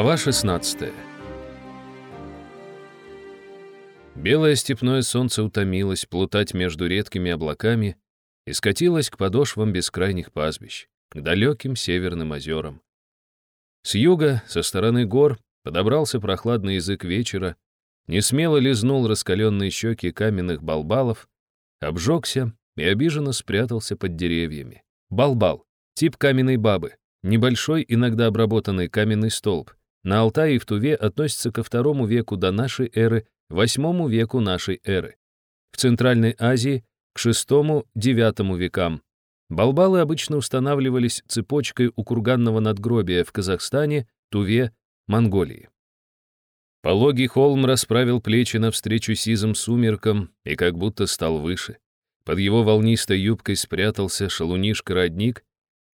Глава 16 Белое степное солнце утомилось плутать между редкими облаками и скатилось к подошвам бескрайних пастбищ, к далеким северным озерам. С юга, со стороны гор, подобрался прохладный язык вечера, несмело лизнул раскаленные щеки каменных балбалов, обжегся и обиженно спрятался под деревьями. Балбал — тип каменной бабы, небольшой, иногда обработанный каменный столб. На Алтае и в Туве относится ко второму веку до нашей эры, восьмому веку нашей эры. В Центральной Азии — к шестому-девятому векам. Балбалы обычно устанавливались цепочкой у курганного надгробия в Казахстане, Туве, Монголии. Пологий холм расправил плечи навстречу сизым сумеркам и как будто стал выше. Под его волнистой юбкой спрятался шалунишка-родник,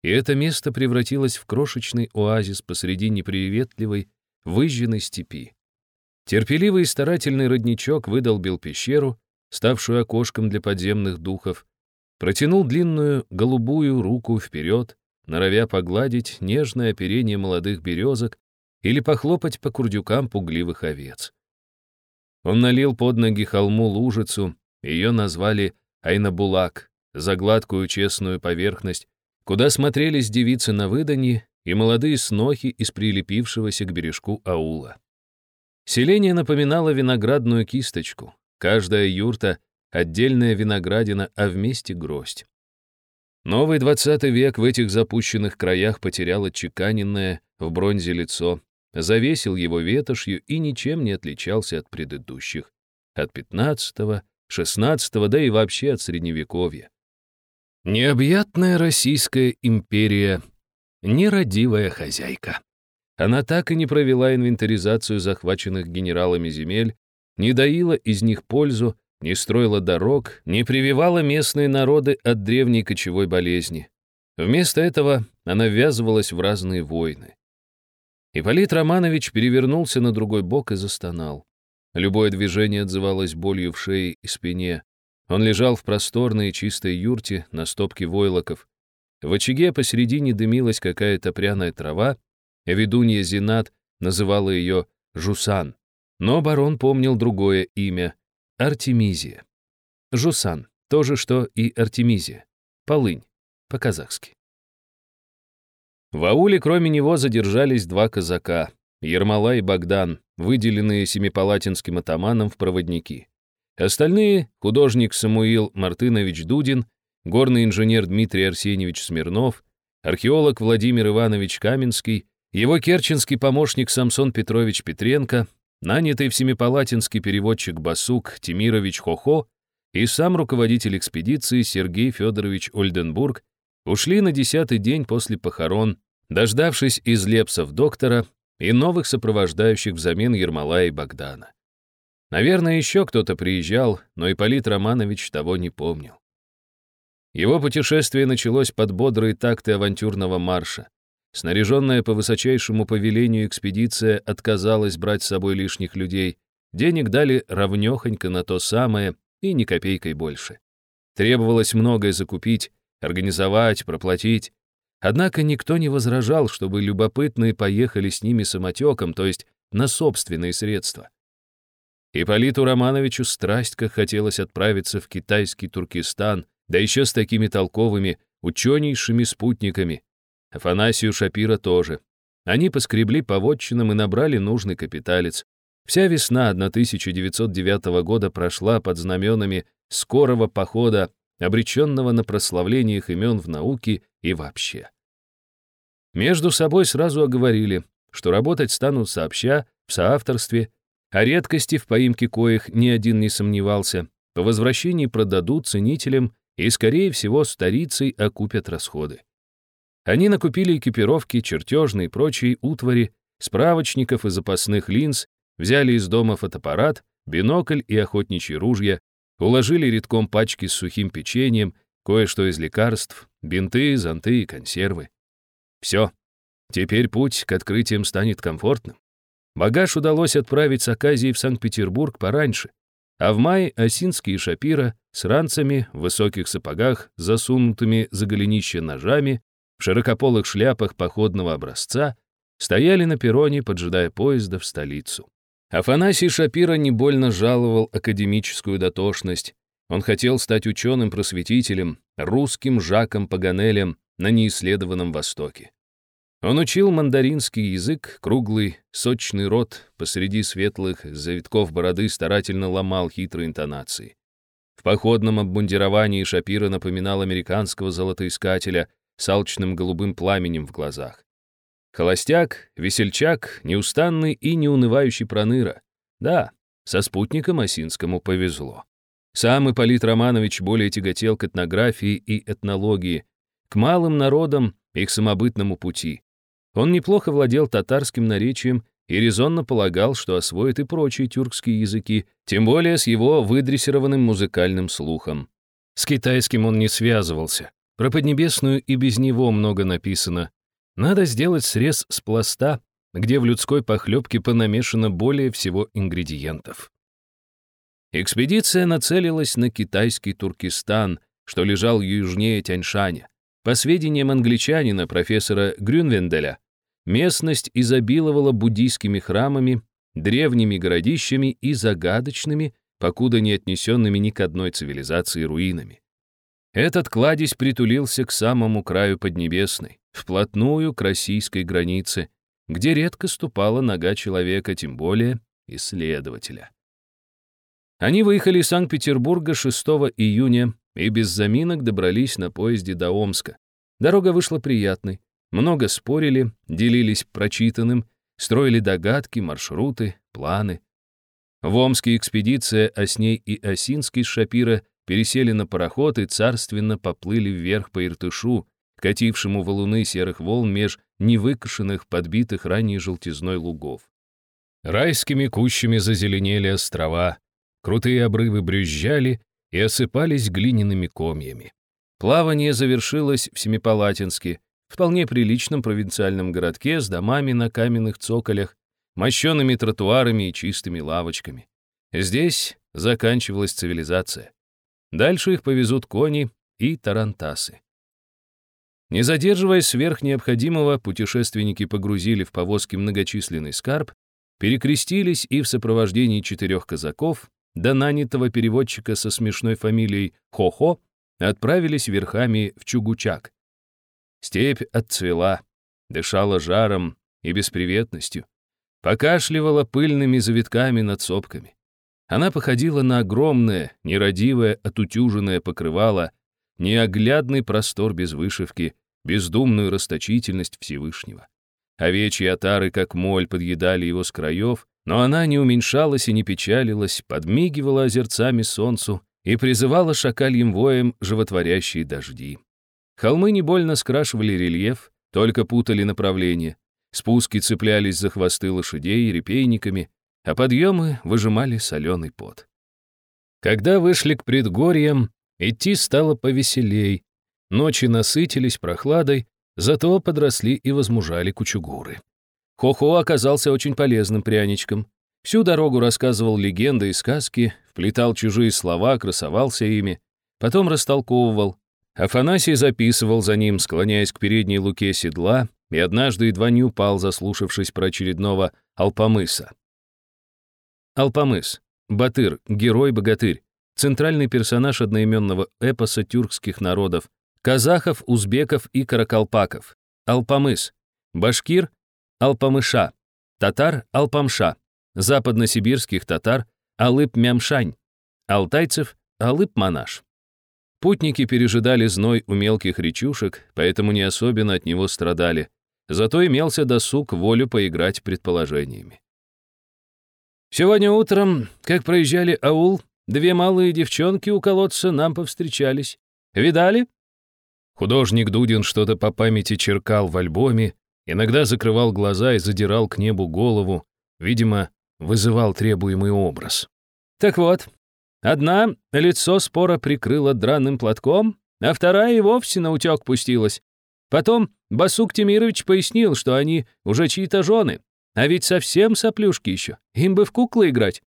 и это место превратилось в крошечный оазис посреди неприветливой, выжженной степи. Терпеливый и старательный родничок выдолбил пещеру, ставшую окошком для подземных духов, протянул длинную голубую руку вперед, норовя погладить нежное оперение молодых березок или похлопать по курдюкам пугливых овец. Он налил под ноги холму лужицу, ее назвали Айнабулак, за гладкую честную поверхность, куда смотрелись девицы на выданье и молодые снохи из прилепившегося к бережку аула. Селение напоминало виноградную кисточку. Каждая юрта — отдельная виноградина, а вместе гроздь. Новый двадцатый век в этих запущенных краях потерял отчеканенное в бронзе лицо, завесил его ветошью и ничем не отличался от предыдущих, от пятнадцатого XVI, да и вообще от Средневековья. Необъятная Российская империя, нерадивая хозяйка. Она так и не провела инвентаризацию захваченных генералами земель, не доила из них пользу, не строила дорог, не прививала местные народы от древней кочевой болезни. Вместо этого она ввязывалась в разные войны. Ипполит Романович перевернулся на другой бок и застонал. Любое движение отзывалось болью в шее и спине. Он лежал в просторной чистой юрте на стопке войлоков. В очаге посередине дымилась какая-то пряная трава, а ведунья Зинат называла ее Жусан. Но барон помнил другое имя — Артемизия. Жусан — то же, что и Артемизия. Полынь, по-казахски. В ауле кроме него задержались два казака — Ермола и Богдан, выделенные Семипалатинским атаманом в проводники. Остальные — художник Самуил Мартынович Дудин, горный инженер Дмитрий Арсеньевич Смирнов, археолог Владимир Иванович Каменский, его керченский помощник Самсон Петрович Петренко, нанятый в Семипалатинский переводчик Басук Тимирович Хохо и сам руководитель экспедиции Сергей Федорович Ольденбург ушли на десятый день после похорон, дождавшись из лепсов доктора, и новых сопровождающих взамен Ермола и Богдана. Наверное, еще кто-то приезжал, но Ипполит Романович того не помнил. Его путешествие началось под бодрые такты авантюрного марша. Снаряженная по высочайшему повелению экспедиция отказалась брать с собой лишних людей, денег дали равнёхонько на то самое и ни копейкой больше. Требовалось многое закупить, организовать, проплатить, Однако никто не возражал, чтобы любопытные поехали с ними самотеком, то есть на собственные средства. Ипполиту Романовичу страсть как хотелось отправиться в китайский Туркестан, да еще с такими толковыми, ученейшими спутниками. Афанасию Шапира тоже. Они поскребли по вотчинам и набрали нужный капиталец. Вся весна 1909 года прошла под знаменами скорого похода, обреченного на прославление их имен в науке и вообще. Между собой сразу оговорили, что работать станут сообща, в соавторстве, о редкости в поимке коих ни один не сомневался, по возвращении продадут ценителям и, скорее всего, старицей окупят расходы. Они накупили экипировки, чертежные и прочие утвари, справочников и запасных линз, взяли из дома фотоаппарат, бинокль и охотничьи ружья, уложили редком пачки с сухим печеньем, кое-что из лекарств, бинты, зонты и консервы. Все. Теперь путь к открытиям станет комфортным. Багаж удалось отправить с Аказии в Санкт-Петербург пораньше, а в мае Осинский и Шапира с ранцами, в высоких сапогах, засунутыми за голенище ножами, в широкополых шляпах походного образца, стояли на перроне, поджидая поезда в столицу. Афанасий Шапира не больно жаловал академическую дотошность. Он хотел стать ученым-просветителем, русским Жаком Паганелем на неисследованном Востоке. Он учил мандаринский язык, круглый, сочный рот посреди светлых завитков бороды старательно ломал хитрые интонации. В походном обмундировании Шапира напоминал американского золотоискателя с алчным голубым пламенем в глазах. Холостяк, весельчак, неустанный и неунывающий проныра. Да, со спутником Осинскому повезло. Сам Ипполит Романович более тяготел к этнографии и этнологии, к малым народам и к самобытному пути. Он неплохо владел татарским наречием и резонно полагал, что освоит и прочие тюркские языки, тем более с его выдрессированным музыкальным слухом. С китайским он не связывался. Про Поднебесную и без него много написано. Надо сделать срез с пласта, где в людской похлебке понамешано более всего ингредиентов. Экспедиция нацелилась на китайский Туркестан, что лежал южнее Тяньшаня. По сведениям англичанина, профессора Грюнвенделя, Местность изобиловала буддийскими храмами, древними городищами и загадочными, покуда не отнесенными ни к одной цивилизации руинами. Этот кладезь притулился к самому краю Поднебесной, вплотную к российской границе, где редко ступала нога человека, тем более исследователя. Они выехали из Санкт-Петербурга 6 июня и без заминок добрались на поезде до Омска. Дорога вышла приятной, много спорили, делились прочитанным, строили догадки, маршруты, планы. В Омске экспедиция, а с ней и Осинский с Шапира пересели на пароход и царственно поплыли вверх по Иртышу, катившему валуны серых волн меж невыкошенных, подбитых ранее желтизной лугов. Райскими кущами зазеленели острова, крутые обрывы брюзжали и осыпались глиняными комьями. Плавание завершилось в Семипалатинске, вполне приличном провинциальном городке с домами на каменных цоколях, мощенными тротуарами и чистыми лавочками. Здесь заканчивалась цивилизация. Дальше их повезут кони и тарантасы. Не задерживаясь сверх необходимого, путешественники погрузили в повозки многочисленный скарб, перекрестились и в сопровождении четырех казаков, до нанятого переводчика со смешной фамилией Хо-Хо, отправились верхами в Чугучак, Степь отцвела, дышала жаром и бесприветностью, покашливала пыльными завитками над сопками. Она походила на огромное, нерадивое, отутюженное покрывало, неоглядный простор без вышивки, бездумную расточительность Всевышнего. Овечьи отары, как моль, подъедали его с краев, но она не уменьшалась и не печалилась, подмигивала озерцами солнцу и призывала шакальем воем животворящие дожди. Холмы не больно скрашивали рельеф, только путали направление. Спуски цеплялись за хвосты лошадей репейниками, а подъемы выжимали соленый пот. Когда вышли к предгорьям, идти стало повеселей. Ночи насытились прохладой, зато подросли и возмужали кучугуры. Хохо оказался очень полезным пряничком. Всю дорогу рассказывал легенды и сказки, вплетал чужие слова, красовался ими, потом растолковывал, Афанасий записывал за ним, склоняясь к передней луке седла, и однажды едва не упал, заслушавшись про очередного Алпамыса. Алпамыс. Батыр, герой-богатырь. Центральный персонаж одноименного эпоса тюркских народов. Казахов, узбеков и каракалпаков. Алпамыс. Башкир. Алпамыша. Татар. Алпамша. Западносибирских татар. Алып-мямшань. Алтайцев. Алып-манаш. Путники пережидали зной у мелких речушек, поэтому не особенно от него страдали. Зато имелся досуг волю поиграть предположениями. Сегодня утром, как проезжали аул, две малые девчонки у колодца нам повстречались. Видали? Художник Дудин что-то по памяти черкал в альбоме, иногда закрывал глаза и задирал к небу голову, видимо, вызывал требуемый образ. Так вот, Одна лицо спора прикрыла драным платком, а вторая и вовсе на утек пустилась. Потом Басук Тимирович пояснил, что они уже чьи-то жены, а ведь совсем соплюшки еще, им бы в куклы играть.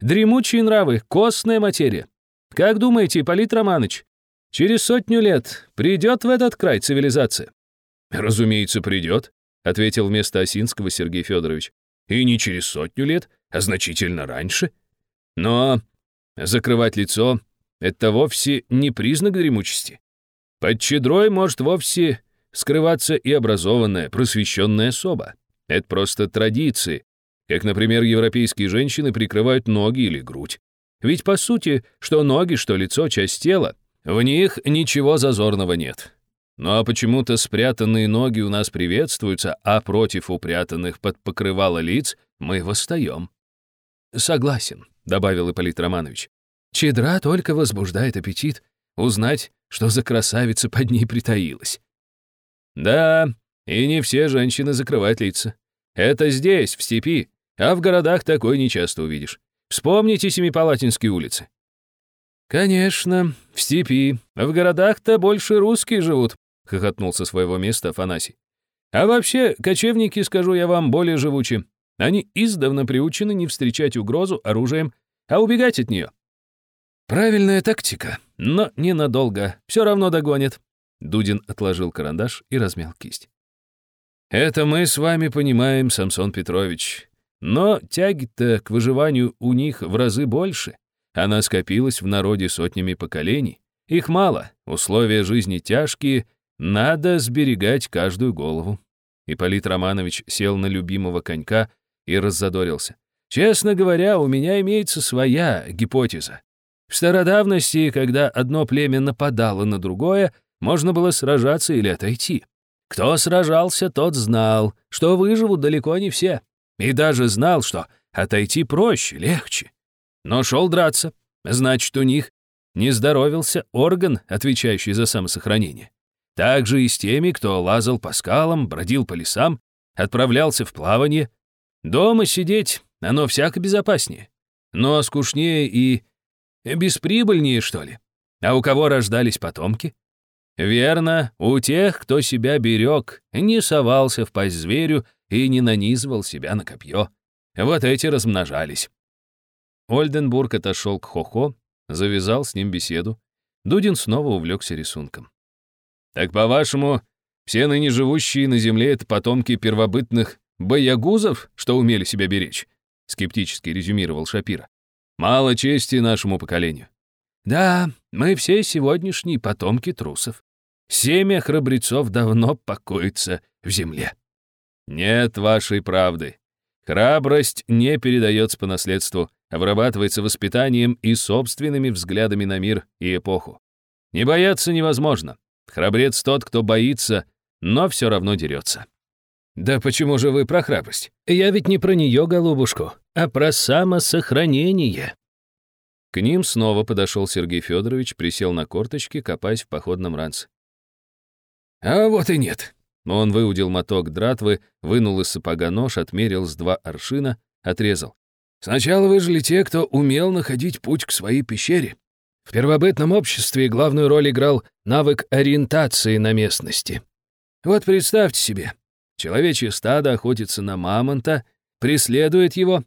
Дремучие нравы, костная материя. Как думаете, Ипполит Романович, через сотню лет придет в этот край цивилизация? Разумеется, придет. ответил вместо Осинского Сергей Федорович. И не через сотню лет, а значительно раньше. Но закрывать лицо — это вовсе не признак дремучести. Под чедрой может вовсе скрываться и образованная, просвещенная особа. Это просто традиции, как, например, европейские женщины прикрывают ноги или грудь. Ведь, по сути, что ноги, что лицо — часть тела. В них ничего зазорного нет. Ну а почему-то спрятанные ноги у нас приветствуются, а против упрятанных под покрывало лиц мы восстаем. «Согласен», — добавил Ипполит Романович. «Чедра только возбуждает аппетит. Узнать, что за красавица под ней притаилась». «Да, и не все женщины закрывают лица. Это здесь, в степи, а в городах такой нечасто увидишь. Вспомните Семипалатинские улицы». «Конечно, в степи. В городах-то больше русские живут», — хохотнул со своего места Афанасий. «А вообще, кочевники, скажу я вам, более живучи. Они издавна приучены не встречать угрозу оружием, а убегать от нее». «Правильная тактика, но ненадолго. Все равно догонит». Дудин отложил карандаш и размял кисть. «Это мы с вами понимаем, Самсон Петрович. Но тяги-то к выживанию у них в разы больше. Она скопилась в народе сотнями поколений. Их мало, условия жизни тяжкие, надо сберегать каждую голову. Ипполит Романович сел на любимого конька и раззадорился. Честно говоря, у меня имеется своя гипотеза. В стародавности, когда одно племя нападало на другое, можно было сражаться или отойти. Кто сражался, тот знал, что выживут далеко не все. И даже знал, что отойти проще, легче. Но шел драться. Значит, у них не здоровился орган, отвечающий за самосохранение. Так же и с теми, кто лазал по скалам, бродил по лесам, отправлялся в плавание. Дома сидеть, оно всяко безопаснее. Но скучнее и бесприбыльнее, что ли. А у кого рождались потомки? Верно, у тех, кто себя берег, не совался в пасть зверю и не нанизывал себя на копье. Вот эти размножались. Ольденбург отошел к Хохо, завязал с ним беседу. Дудин снова увлекся рисунком. «Так, по-вашему, все ныне живущие на земле — это потомки первобытных боягузов, что умели себя беречь?» — скептически резюмировал Шапира. «Мало чести нашему поколению». «Да, мы все сегодняшние потомки трусов. Семя храбрецов давно покоится в земле». «Нет вашей правды. Храбрость не передается по наследству, а вырабатывается воспитанием и собственными взглядами на мир и эпоху. Не бояться невозможно. Храбрец тот, кто боится, но все равно дерется. «Да почему же вы про храбрость? Я ведь не про нее, голубушку, а про самосохранение». К ним снова подошел Сергей Федорович, присел на корточки, копаясь в походном ранце. «А вот и нет. Он выудил моток дратвы, вынул из сапога нож, отмерил с два аршина, отрезал. Сначала выжили те, кто умел находить путь к своей пещере. В первобытном обществе главную роль играл навык ориентации на местности. Вот представьте себе, человечье стадо охотится на мамонта, преследует его.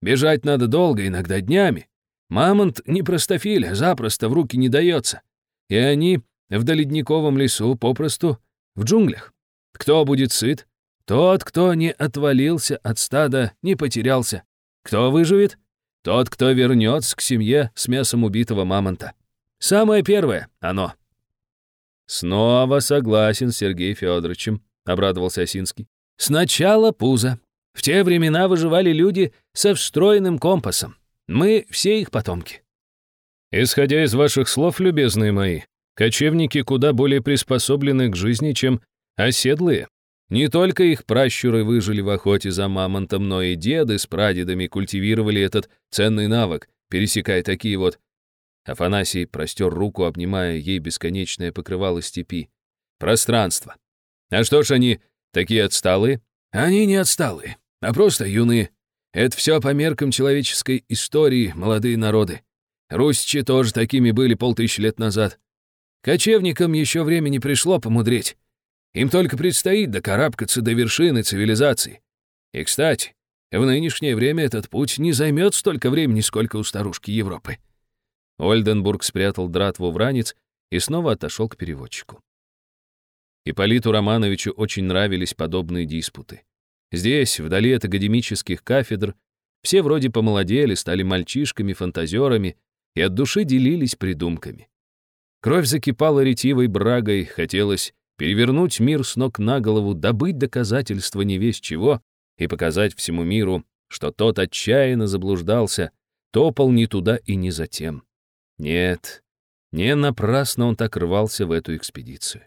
Бежать надо долго, иногда днями. Мамонт не простофиль, а запросто в руки не дается. И они в доледниковом лесу попросту в джунглях. Кто будет сыт? Тот, кто не отвалился от стада, не потерялся. Кто выживет? Тот, кто вернется к семье с мясом убитого мамонта. Самое первое — оно. «Снова согласен с Сергеем Федоровичем», — обрадовался Осинский. «Сначала пузо. В те времена выживали люди со встроенным компасом. Мы все их потомки». «Исходя из ваших слов, любезные мои, кочевники куда более приспособлены к жизни, чем Оседлые. Не только их пращуры выжили в охоте за мамонтом, но и деды с прадедами культивировали этот ценный навык, пересекая такие вот... Афанасий простер руку, обнимая ей бесконечное покрывало степи. Пространство. А что ж они такие отсталые? Они не отсталые, а просто юные. Это все по меркам человеческой истории, молодые народы. Русичи тоже такими были полтысячи лет назад. Кочевникам еще времени пришло помудреть. Им только предстоит докарабкаться до вершины цивилизации. И, кстати, в нынешнее время этот путь не займет столько времени, сколько у старушки Европы. Ольденбург спрятал дратву в ранец и снова отошел к переводчику. Ипполиту Романовичу очень нравились подобные диспуты. Здесь, вдали от академических кафедр, все вроде помолодели, стали мальчишками-фантазерами и от души делились придумками. Кровь закипала ретивой брагой, хотелось перевернуть мир с ног на голову, добыть доказательства не весь чего и показать всему миру, что тот отчаянно заблуждался, топал не туда и не за тем. Нет, не напрасно он так рвался в эту экспедицию.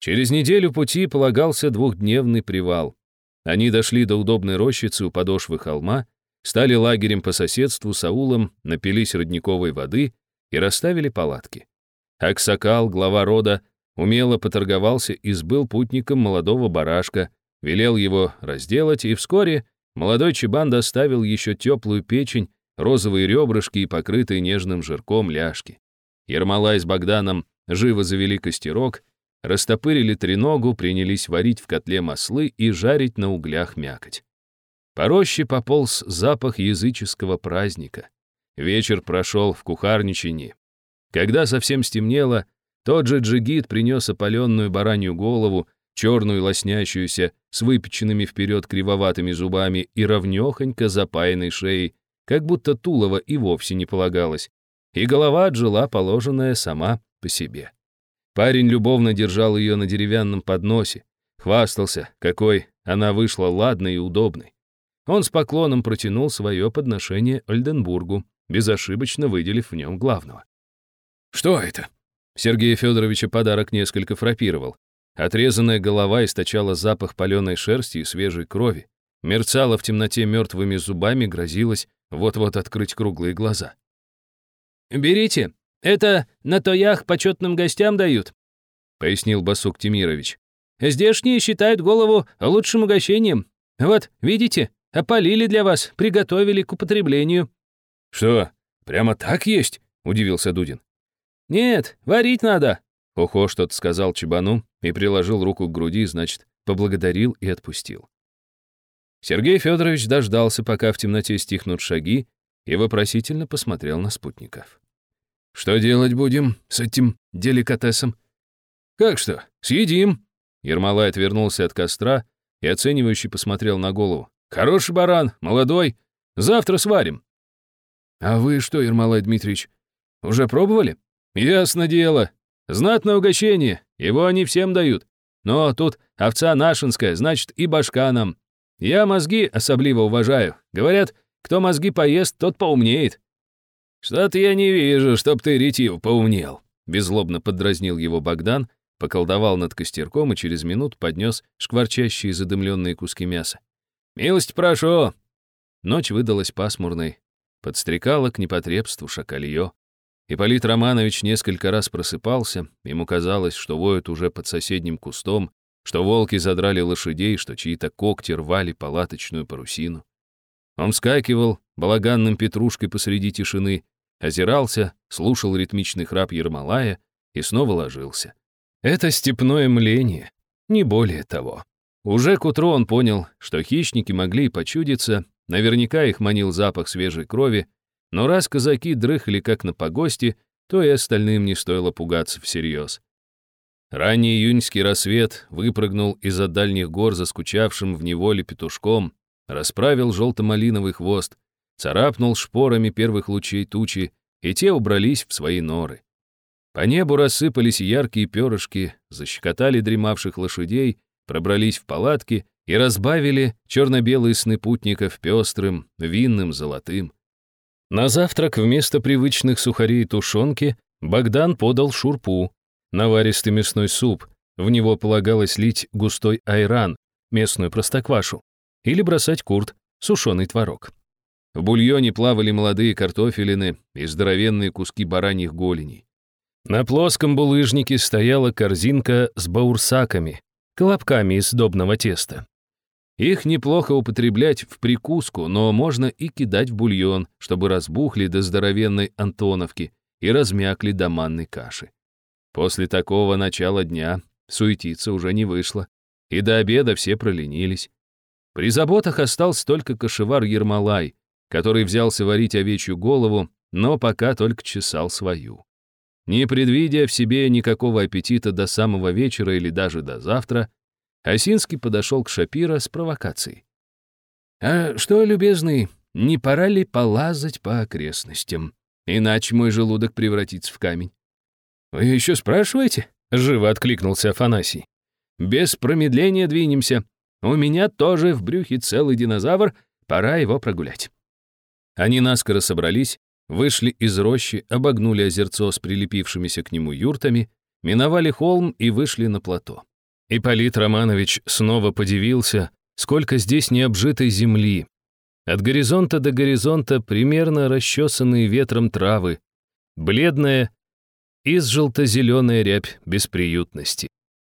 Через неделю пути полагался двухдневный привал. Они дошли до удобной рощицы у подошвы холма, стали лагерем по соседству с аулом, напились родниковой воды и расставили палатки. Аксакал, глава рода, умело поторговался и сбыл путником молодого барашка, велел его разделать, и вскоре молодой чебан доставил еще теплую печень, розовые ребрышки и покрытые нежным жирком ляжки. Ермолай с Богданом живо завели костерок, растопырили треногу, принялись варить в котле маслы и жарить на углях мякоть. По роще пополз запах языческого праздника. Вечер прошел в кухарничании. Когда совсем стемнело, тот же джигит принес опаленную баранью голову, черную лоснящуюся, с выпеченными вперед кривоватыми зубами и ровнёхонько запаянной шеей, как будто тулово и вовсе не полагалось, и голова отжила положенная сама по себе. Парень любовно держал ее на деревянном подносе, хвастался, какой она вышла ладной и удобной. Он с поклоном протянул свое подношение Ольденбургу, безошибочно выделив в нем главного. «Что это?» Сергея Федоровича подарок несколько фрапировал. Отрезанная голова источала запах паленой шерсти и свежей крови, мерцала в темноте мертвыми зубами, грозилась вот-вот открыть круглые глаза. «Берите, это на тоях почетным гостям дают», — пояснил Басук Тимирович. «Здешние считают голову лучшим угощением. Вот, видите, опалили для вас, приготовили к употреблению». «Что, прямо так есть?» — удивился Дудин. «Нет, варить надо». Охо что-то сказал Чебану и приложил руку к груди, значит, поблагодарил и отпустил. Сергей Федорович дождался, пока в темноте стихнут шаги, и вопросительно посмотрел на спутников. «Что делать будем с этим деликатесом?» «Как что? Съедим!» Ермолай отвернулся от костра и оценивающе посмотрел на голову. «Хороший баран, молодой. Завтра сварим». «А вы что, Ермолай Дмитриевич, уже пробовали?» «Ясно дело. Знатное угощение. Его они всем дают. Но тут овца нашинская, значит, и башка нам. Я мозги особливо уважаю. Говорят, кто мозги поест, тот поумнеет». «Что-то я не вижу, чтоб ты, ретив, поумнел», — беззлобно подразнил его Богдан, поколдовал над костерком и через минут поднес шкварчащие задымленные куски мяса. «Милость прошу!» Ночь выдалась пасмурной, подстрекала к непотребству шакалье. Ипполит Романович несколько раз просыпался, ему казалось, что воют уже под соседним кустом, что волки задрали лошадей, что чьи-то когти рвали палаточную парусину. Он вскакивал балаганным петрушкой посреди тишины, озирался, слушал ритмичный храп Ермолая и снова ложился. Это степное мление, не более того. Уже к утру он понял, что хищники могли почудиться, наверняка их манил запах свежей крови, но раз казаки дрыхли как на погосте, то и остальным не стоило пугаться всерьез. Ранний июньский рассвет выпрыгнул из-за дальних гор заскучавшим в неволе петушком, расправил желто-малиновый хвост, царапнул шпорами первых лучей тучи, и те убрались в свои норы. По небу рассыпались яркие перышки, защекотали дремавших лошадей, пробрались в палатки и разбавили черно-белые сны путников пестрым, винным, золотым. На завтрак вместо привычных сухарей и тушенки Богдан подал шурпу, наваристый мясной суп, в него полагалось лить густой айран, местную простоквашу, или бросать курт, сушеный творог. В бульоне плавали молодые картофелины и здоровенные куски бараньих голеней. На плоском булыжнике стояла корзинка с баурсаками, колобками из сдобного теста. Их неплохо употреблять в прикуску, но можно и кидать в бульон, чтобы разбухли до здоровенной антоновки и размякли до манной каши. После такого начала дня суетиться уже не вышло, и до обеда все проленились. При заботах остался только кошевар Ермолай, который взялся варить овечью голову, но пока только чесал свою. Не предвидя в себе никакого аппетита до самого вечера или даже до завтра, Осинский подошел к Шапира с провокацией. «А что, любезный, не пора ли полазать по окрестностям? Иначе мой желудок превратится в камень». «Вы еще спрашиваете?» — живо откликнулся Афанасий. «Без промедления двинемся. У меня тоже в брюхе целый динозавр, пора его прогулять». Они наскоро собрались, вышли из рощи, обогнули озерцо с прилепившимися к нему юртами, миновали холм и вышли на плато. Ипполит Романович снова подивился, сколько здесь необжитой земли. От горизонта до горизонта примерно расчесанные ветром травы, бледная и желто-зеленая рябь бесприютности.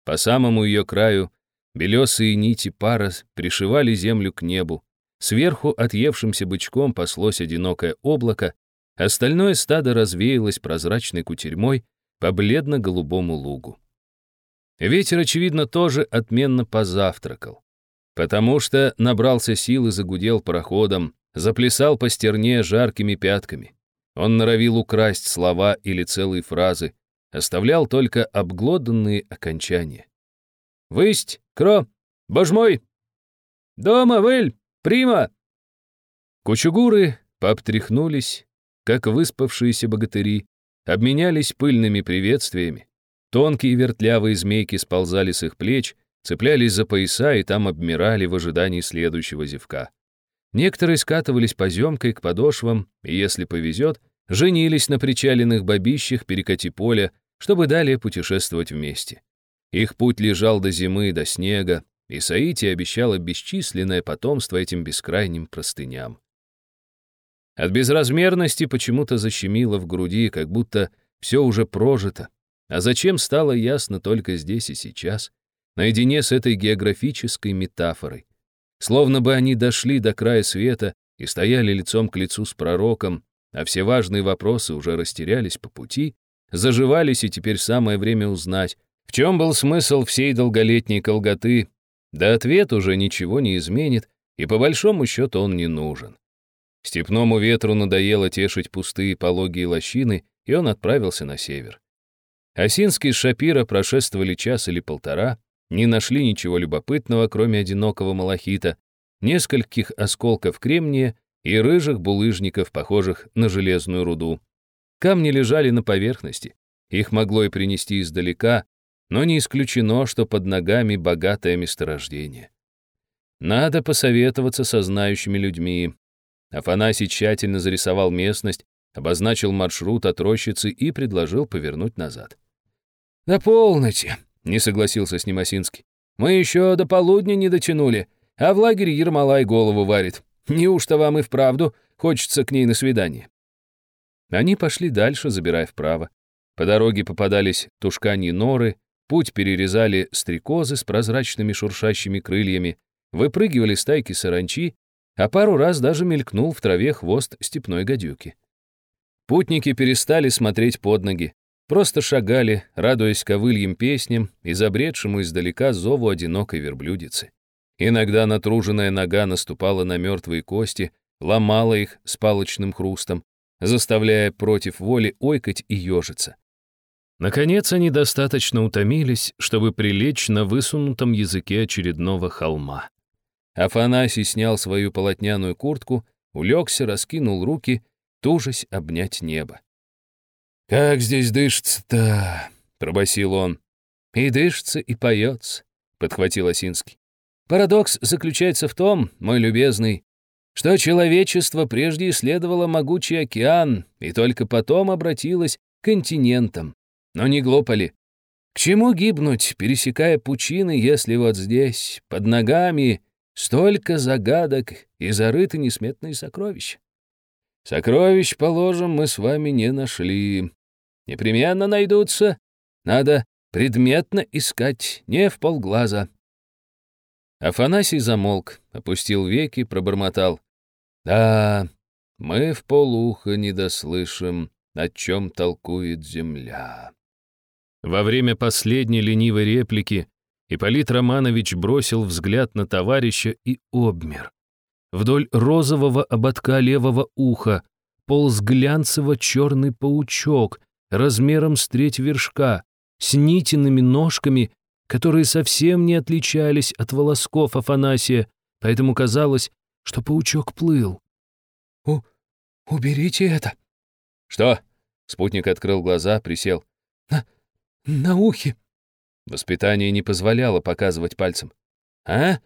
По самому ее краю белесые нити пара пришивали землю к небу, сверху отъевшимся бычком паслось одинокое облако, Остальное стадо развеялось прозрачной кутерьмой по бледно-голубому лугу. Ветер, очевидно, тоже отменно позавтракал, потому что набрался сил и загудел пароходом, заплясал по стерне жаркими пятками. Он норовил украсть слова или целые фразы, оставлял только обглоданные окончания. «Высть! Кро! Боже мой! Дома, Вэль! Прима!» Кучугуры пообтряхнулись, как выспавшиеся богатыри, обменялись пыльными приветствиями. Тонкие вертлявые змейки сползали с их плеч, цеплялись за пояса и там обмирали в ожидании следующего зевка. Некоторые скатывались поземкой к подошвам, и, если повезет, женились на причаленных бабищах перекати поля, чтобы далее путешествовать вместе. Их путь лежал до зимы, до снега, и Саити обещала бесчисленное потомство этим бескрайним простыням. От безразмерности почему-то защемило в груди, как будто все уже прожито. А зачем стало ясно только здесь и сейчас, наедине с этой географической метафорой. Словно бы они дошли до края света и стояли лицом к лицу с пророком, а все важные вопросы уже растерялись по пути, заживались, и теперь самое время узнать, в чем был смысл всей долголетней колготы, да ответ уже ничего не изменит, и по большому счету он не нужен. Степному ветру надоело тешить пустые пологие лощины, и он отправился на север. Осинский с Шапира прошествовали час или полтора, не нашли ничего любопытного, кроме одинокого малахита, нескольких осколков кремния и рыжих булыжников, похожих на железную руду. Камни лежали на поверхности, их могло и принести издалека, но не исключено, что под ногами богатое месторождение. Надо посоветоваться со знающими людьми, Афанасий тщательно зарисовал местность, обозначил маршрут от рощицы и предложил повернуть назад. «Да полноте», — не согласился с ним Осинский. «Мы еще до полудня не дотянули, а в лагере Ермолай голову варит. Неужто вам и вправду хочется к ней на свидание?» Они пошли дальше, забирая вправо. По дороге попадались тушканьи норы, путь перерезали стрекозы с прозрачными шуршащими крыльями, выпрыгивали стайки саранчи, а пару раз даже мелькнул в траве хвост степной гадюки. Путники перестали смотреть под ноги, просто шагали, радуясь ковыльим песням и издалека зову одинокой верблюдицы. Иногда натруженная нога наступала на мертвые кости, ломала их с палочным хрустом, заставляя против воли ойкать и ежиться. Наконец они достаточно утомились, чтобы прилечь на высунутом языке очередного холма. Афанасий снял свою полотняную куртку, улегся, раскинул руки, тужась обнять небо. «Как здесь дышится-то?» — пробасил он. «И дышится, и поется», — подхватил Осинский. «Парадокс заключается в том, мой любезный, что человечество прежде исследовало могучий океан и только потом обратилось к континентам. Но не глупо ли? К чему гибнуть, пересекая пучины, если вот здесь, под ногами, Столько загадок и зарыты несметные сокровища. Сокровищ, положим, мы с вами не нашли. Непременно найдутся. Надо предметно искать, не в полглаза. Афанасий замолк, опустил веки, пробормотал. Да, мы в полуха не дослышим, о чем толкует земля. Во время последней ленивой реплики Ипполит Романович бросил взгляд на товарища и обмер. Вдоль розового ободка левого уха полз глянцево-черный паучок, размером с треть вершка, с нитиными ножками, которые совсем не отличались от волосков Афанасия, поэтому казалось, что паучок плыл. «У... уберите это!» «Что?» — спутник открыл глаза, присел. «На... на ухе!» Воспитание не позволяло показывать пальцем. «А?»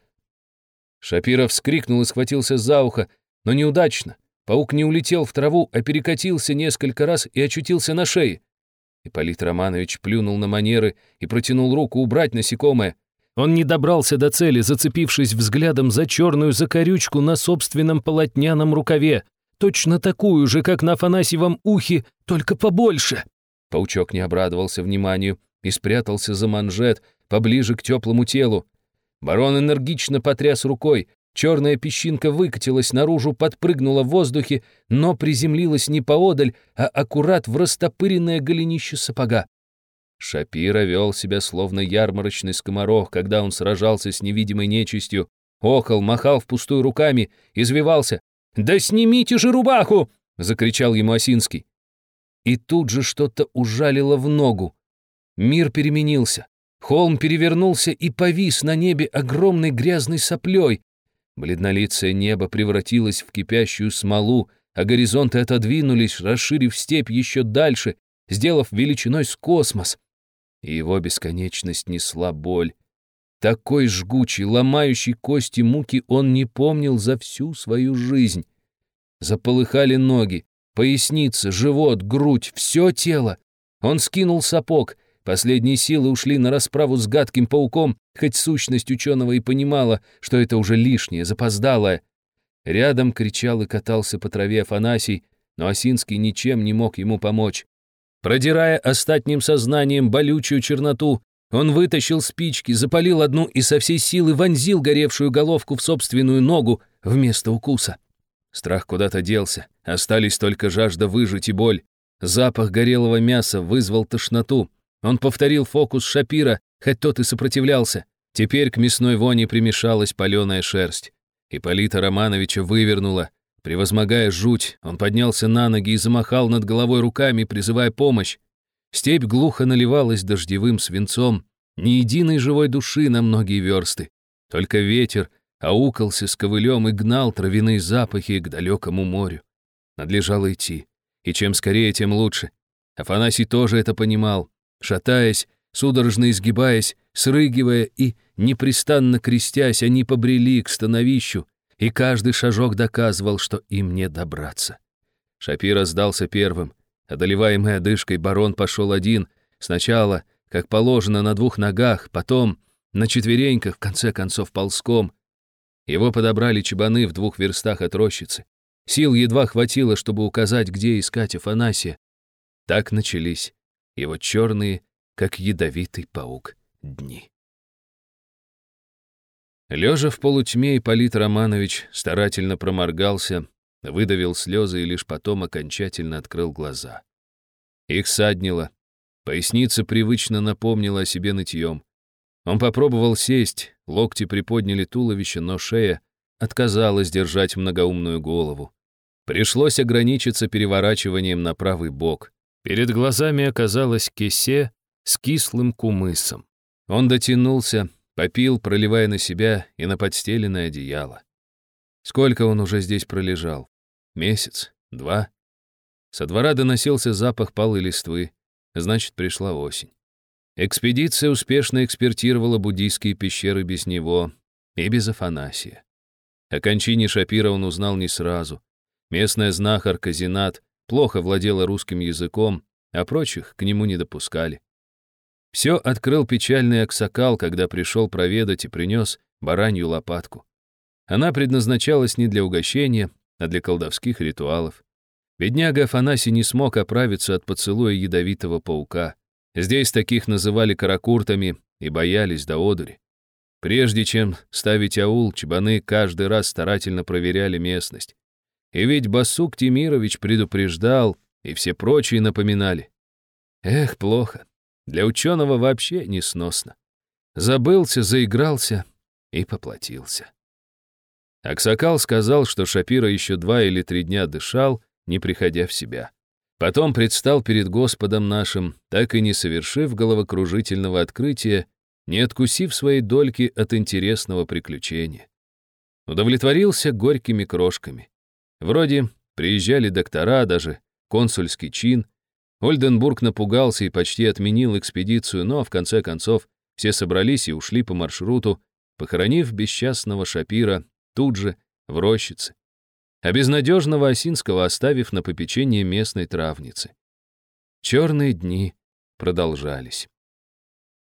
Шапиров вскрикнул и схватился за ухо, но неудачно. Паук не улетел в траву, а перекатился несколько раз и очутился на шее. Ипполит Романович плюнул на манеры и протянул руку убрать насекомое. Он не добрался до цели, зацепившись взглядом за черную закорючку на собственном полотняном рукаве, точно такую же, как на Афанасьевом ухе, только побольше. Паучок не обрадовался вниманию и спрятался за манжет, поближе к теплому телу. Барон энергично потряс рукой, черная песчинка выкатилась наружу, подпрыгнула в воздухе, но приземлилась не поодаль, а аккурат в растопыренное голенище сапога. Шапира вел себя словно ярмарочный скоморох, когда он сражался с невидимой нечистью, окол, махал впустую руками, извивался. «Да снимите же рубаху!» — закричал ему Осинский. И тут же что-то ужалило в ногу. Мир переменился. Холм перевернулся и повис на небе огромной грязной соплей. Бледнолицее небо превратилось в кипящую смолу, а горизонты отодвинулись, расширив степь еще дальше, сделав величиной с космос. И его бесконечность несла боль. Такой жгучий, ломающий кости муки он не помнил за всю свою жизнь. Заполыхали ноги, поясница, живот, грудь, все тело. Он скинул сапог, Последние силы ушли на расправу с гадким пауком, хоть сущность ученого и понимала, что это уже лишнее, запоздалое. Рядом кричал и катался по траве Афанасий, но Осинский ничем не мог ему помочь. Продирая остатним сознанием болючую черноту, он вытащил спички, запалил одну и со всей силы вонзил горевшую головку в собственную ногу вместо укуса. Страх куда-то делся, остались только жажда выжить и боль. Запах горелого мяса вызвал тошноту, он повторил фокус Шапира, хоть тот и сопротивлялся. Теперь к мясной воне примешалась паленая шерсть. Ипполита Романовича вывернула. Превозмогая жуть, он поднялся на ноги и замахал над головой руками, призывая помощь. Степь глухо наливалась дождевым свинцом, ни единой живой души на многие версты. Только ветер аукался с ковылем и гнал травяные запахи к далекому морю. Надлежало идти. И чем скорее, тем лучше. Афанасий тоже это понимал. Шатаясь, судорожно изгибаясь, срыгивая и непрестанно крестясь, они побрели к становищу, и каждый шажок доказывал, что им не добраться. Шапира сдался первым. Одолеваемый одышкой, барон пошел один. Сначала, как положено, на двух ногах, потом на четвереньках, в конце концов, ползком. Его подобрали чебаны в двух верстах от рощицы. Сил едва хватило, чтобы указать, где искать Афанасия. Так начались его черные, как ядовитый паук, дни. Лежа в полутьме, Ипполит Романович старательно проморгался, выдавил слезы и лишь потом окончательно открыл глаза. Их саднило, поясница привычно напомнила о себе нытьем. Он попробовал сесть, локти приподняли туловище, но шея отказалась держать многоумную голову. Пришлось ограничиться переворачиванием на правый бок. Перед глазами оказалась кесе с кислым кумысом. Он дотянулся, попил, проливая на себя и на подстеленное одеяло. Сколько он уже здесь пролежал? Месяц? Два? Со двора доносился запах палой листвы, значит, пришла осень. Экспедиция успешно экспертировала буддийские пещеры без него и без Афанасия. О кончине Шапира он узнал не сразу. Местная знахарка Зинат плохо владела русским языком, а прочих к нему не допускали. Все открыл печальный Аксакал, когда пришел проведать и принес баранью лопатку. Она предназначалась не для угощения, а для колдовских ритуалов. Бедняга Афанасий не смог оправиться от поцелуя ядовитого паука. Здесь таких называли каракуртами и боялись до одури. Прежде чем ставить аул, чебаны каждый раз старательно проверяли местность. И ведь Басук Тимирович предупреждал, и все прочие напоминали. Эх, плохо. Для ученого вообще несносно. Забылся, заигрался и поплатился. Аксакал сказал, что Шапира еще два или три дня дышал, не приходя в себя. Потом предстал перед Господом нашим, так и не совершив головокружительного открытия, не откусив своей дольки от интересного приключения. Удовлетворился горькими крошками. Вроде приезжали доктора, даже консульский чин. Ольденбург напугался и почти отменил экспедицию, но, в конце концов, все собрались и ушли по маршруту, похоронив бесчастного Шапира тут же, в рощице, а безнадежного Осинского оставив на попечение местной травницы. Черные дни продолжались.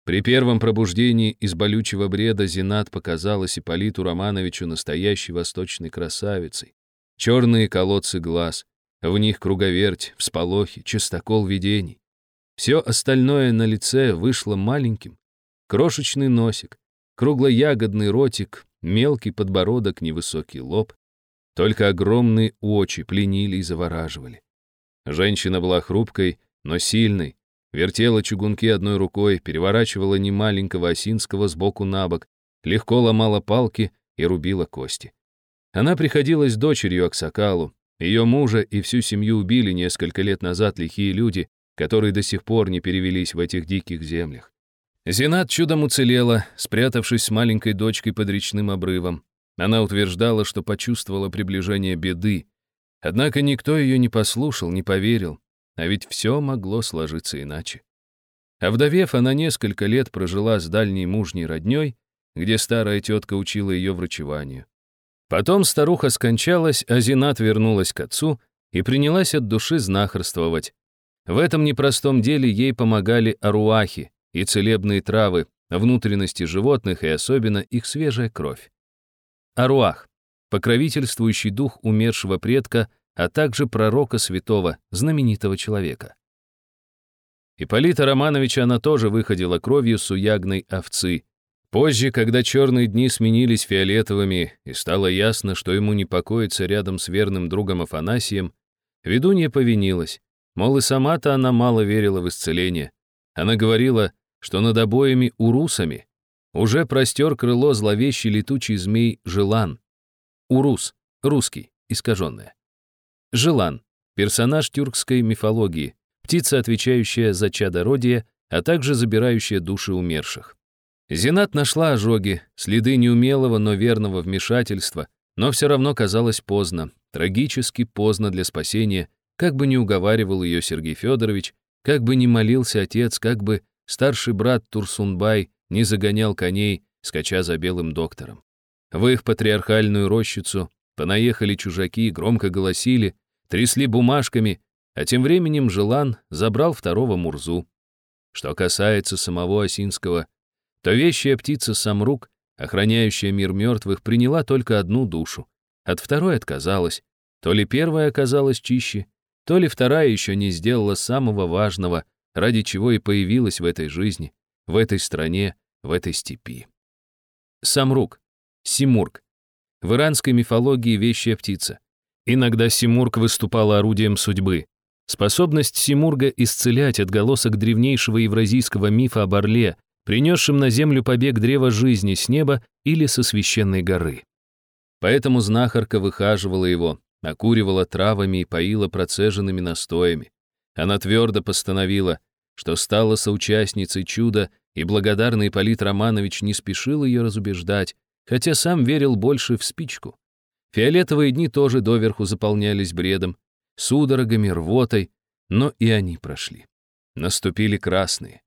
При первом пробуждении из болючего бреда Зинат показалась Ипполиту Романовичу настоящей восточной красавицей. Черные колодцы глаз, в них круговерть, всполохи, чистокол видений. Все остальное на лице вышло маленьким. Крошечный носик, круглоягодный ротик, мелкий подбородок, невысокий лоб. Только огромные очи пленили и завораживали. Женщина была хрупкой, но сильной, вертела чугунки одной рукой, переворачивала немаленького осинского сбоку на бок, легко ломала палки и рубила кости. Она приходилась дочерью Аксакалу. Ее мужа и всю семью убили несколько лет назад лихие люди, которые до сих пор не перевелись в этих диких землях. Зинат чудом уцелела, спрятавшись с маленькой дочкой под речным обрывом. Она утверждала, что почувствовала приближение беды. Однако никто ее не послушал, не поверил. А ведь все могло сложиться иначе. Овдовев, она несколько лет прожила с дальней мужней родней, где старая тетка учила ее врачеванию. Потом старуха скончалась, а Зинат вернулась к отцу и принялась от души знахарствовать. В этом непростом деле ей помогали аруахи и целебные травы, внутренности животных и особенно их свежая кровь. Аруах — покровительствующий дух умершего предка, а также пророка святого, знаменитого человека. Ипполита Романовича она тоже выходила кровью суягной овцы, Позже, когда черные дни сменились фиолетовыми, и стало ясно, что ему не покоится рядом с верным другом Афанасием, ведунья повинилась, мол, и сама-то она мало верила в исцеление. Она говорила, что над обоими урусами уже простер крыло зловещий летучий змей Желан. Урус, русский, искаженное. Желан, персонаж тюркской мифологии, птица, отвечающая за чадородие, а также забирающая души умерших. Зинат нашла ожоги, следы неумелого, но верного вмешательства, но все равно казалось поздно, трагически поздно для спасения, как бы ни уговаривал ее Сергей Федорович, как бы ни молился отец, как бы старший брат Турсунбай не загонял коней, скача за белым доктором. В их патриархальную рощицу понаехали чужаки, громко голосили, трясли бумажками, а тем временем Желан забрал второго Мурзу. Что касается самого Осинского, то вещая птица Самрук, охраняющая мир мертвых, приняла только одну душу. От второй отказалась. То ли первая оказалась чище, то ли вторая еще не сделала самого важного, ради чего и появилась в этой жизни, в этой стране, в этой степи. Самрук, Симург. В иранской мифологии вещая птица. Иногда Симург выступала орудием судьбы. Способность Симурга исцелять отголосок древнейшего евразийского мифа об орле, принесшим на землю побег древа жизни с неба или со священной горы. Поэтому знахарка выхаживала его, окуривала травами и поила процеженными настоями. Она твердо постановила, что стала соучастницей чуда, и благодарный Ипполит Романович не спешил ее разубеждать, хотя сам верил больше в спичку. Фиолетовые дни тоже доверху заполнялись бредом, судорогами, рвотой, но и они прошли. Наступили красные.